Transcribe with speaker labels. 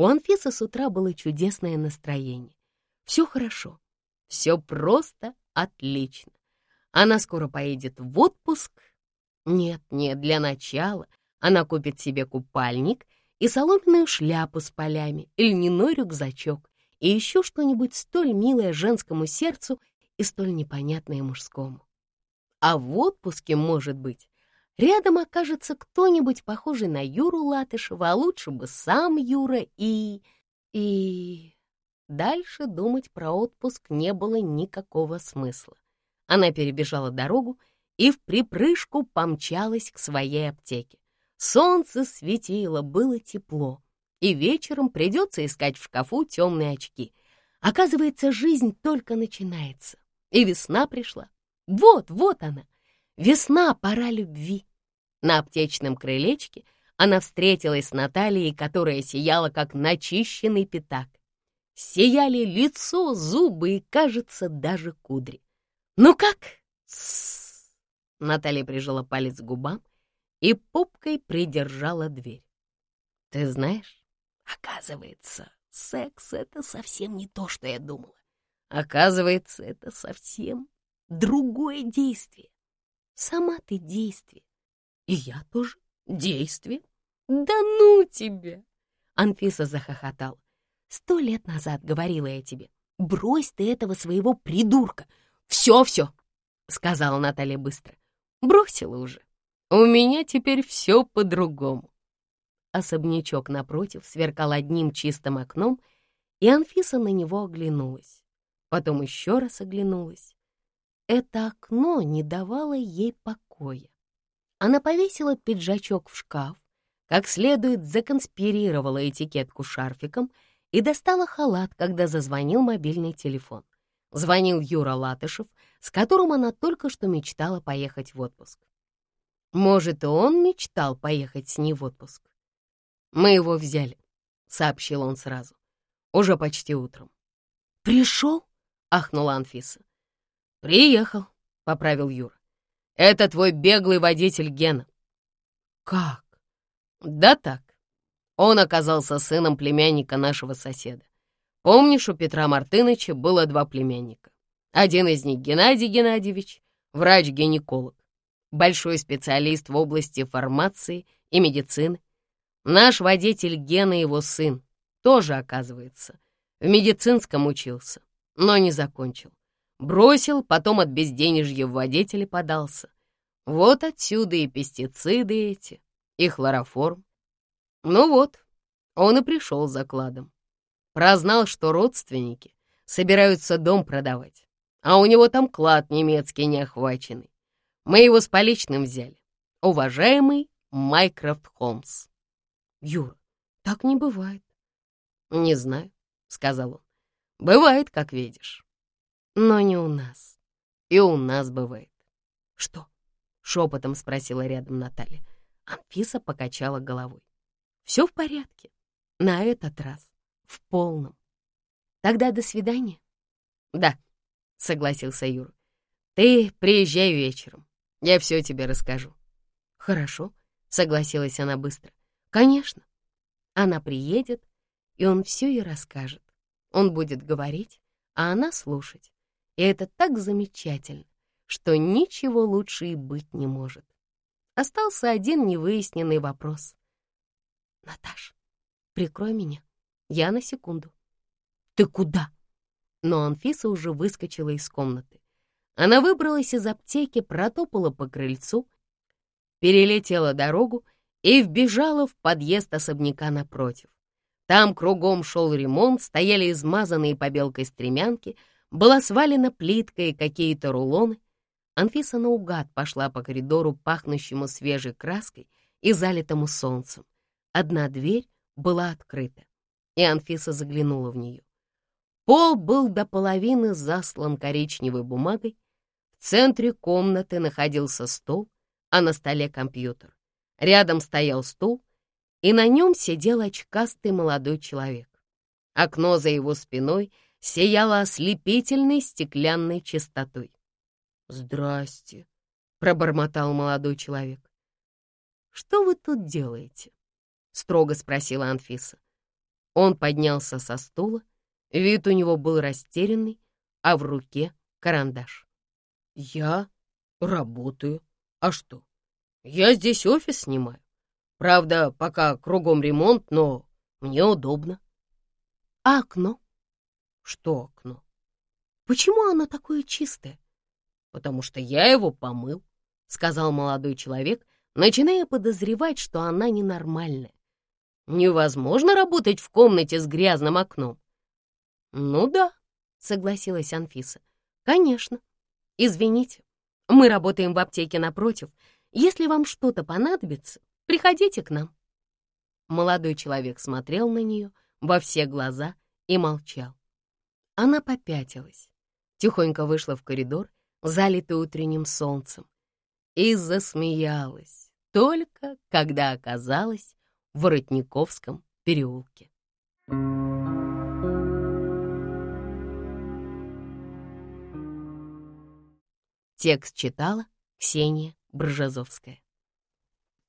Speaker 1: У Анфисы с утра было чудесное настроение. Все хорошо, все просто отлично. Она скоро поедет в отпуск. Нет, нет, для начала она купит себе купальник и соломенную шляпу с полями, и льняной рюкзачок, и еще что-нибудь столь милое женскому сердцу и столь непонятное мужскому. А в отпуске, может быть, рядом окажется кто-нибудь похожий на Юру Латышева, а лучше бы сам Юра и... и... Дальше думать про отпуск не было никакого смысла. Она перебежала дорогу и в припрыжку помчалась к своей аптеке. Солнце светило, было тепло, и вечером придется искать в шкафу темные очки. Оказывается, жизнь только начинается, и весна пришла. Вот, вот она, весна, пора любви. На аптечном крылечке она встретилась с Натальей, которая сияла, как начищенный пятак. Сияли лицо, зубы и, кажется, даже кудри. «Ну как?» Наталья прижала палец к губам и попкой придержала дверь. Ты знаешь, оказывается, секс — это совсем не то, что я думала. Оказывается, это совсем другое действие. Сама ты действие. И я тоже действие. Да ну тебя! Анфиса захохотала. Сто лет назад говорила я тебе, брось ты этого своего придурка. Все-все, сказала Наталья быстро. Бросила уже. У меня теперь все по-другому. Особнячок напротив сверкал одним чистым окном, и Анфиса на него оглянулась. Потом еще раз оглянулась. Это окно не давало ей покоя. Она повесила пиджачок в шкаф, как следует законспирировала этикетку шарфиком и достала халат, когда зазвонил мобильный телефон. Звонил Юра Латышев, с которым она только что мечтала поехать в отпуск. Может, и он мечтал поехать с ней в отпуск. «Мы его взяли», — сообщил он сразу. «Уже почти утром». «Пришел?» — ахнула Анфиса. «Приехал», — поправил Юра. «Это твой беглый водитель Гена». «Как?» «Да так. Он оказался сыном племянника нашего соседа. Помнишь, у Петра Мартыныча было два племянника. Один из них Геннадий Геннадьевич, врач-гинеколог большой специалист в области фармации и медицины. Наш водитель Гена, его сын, тоже, оказывается, в медицинском учился, но не закончил. Бросил, потом от безденежья в водителе подался. Вот отсюда и пестициды эти, и хлороформ. Ну вот, он и пришел с закладом. Прознал, что родственники собираются дом продавать, а у него там клад немецкий неохваченный. Мы его с поличным взяли. Уважаемый Майкрофт Холмс. Юра, так не бывает. Не знаю, сказал он. Бывает, как видишь. Но не у нас. И у нас бывает. Что? Шепотом спросила рядом Наталья. Анфиса покачала головой. Все в порядке. На этот раз. В полном. Тогда до свидания. Да, согласился Юра. Ты приезжай вечером. Я все тебе расскажу». «Хорошо», — согласилась она быстро. «Конечно. Она приедет, и он все ей расскажет. Он будет говорить, а она слушать. И это так замечательно, что ничего лучше и быть не может. Остался один невыясненный вопрос. «Наташ, прикрой меня. Я на секунду». «Ты куда?» Но Анфиса уже выскочила из комнаты. Она выбралась из аптеки, протопала по крыльцу, перелетела дорогу и вбежала в подъезд особняка напротив. Там кругом шел ремонт, стояли измазанные побелкой стремянки, была свалена плитка и какие-то рулоны. Анфиса наугад пошла по коридору, пахнущему свежей краской и залитому солнцем. Одна дверь была открыта, и Анфиса заглянула в нее. Пол был до половины заслан коричневой бумагой, в центре комнаты находился стол, а на столе компьютер. Рядом стоял стул, и на нем сидел очкастый молодой человек. Окно за его спиной сияло ослепительной стеклянной чистотой. «Здрасте», — пробормотал молодой человек. «Что вы тут делаете?» — строго спросила Анфиса. Он поднялся со стула, вид у него был растерянный, а в руке карандаш. «Я работаю. А что? Я здесь офис снимаю. Правда, пока кругом ремонт, но мне удобно». «А окно?» «Что окно?» «Почему оно такое чистое?» «Потому что я его помыл», — сказал молодой человек, начиная подозревать, что она ненормальная. «Невозможно работать в комнате с грязным окном». «Ну да», — согласилась Анфиса. «Конечно. Извините, мы работаем в аптеке напротив. Если вам что-то понадобится, приходите к нам». Молодой человек смотрел на нее во все глаза и молчал. Она попятилась тихонько вышла в коридор, залитый утренним солнцем, и засмеялась, только когда оказалась в Воротниковском переулке. Текст читала Ксения Бржазовская.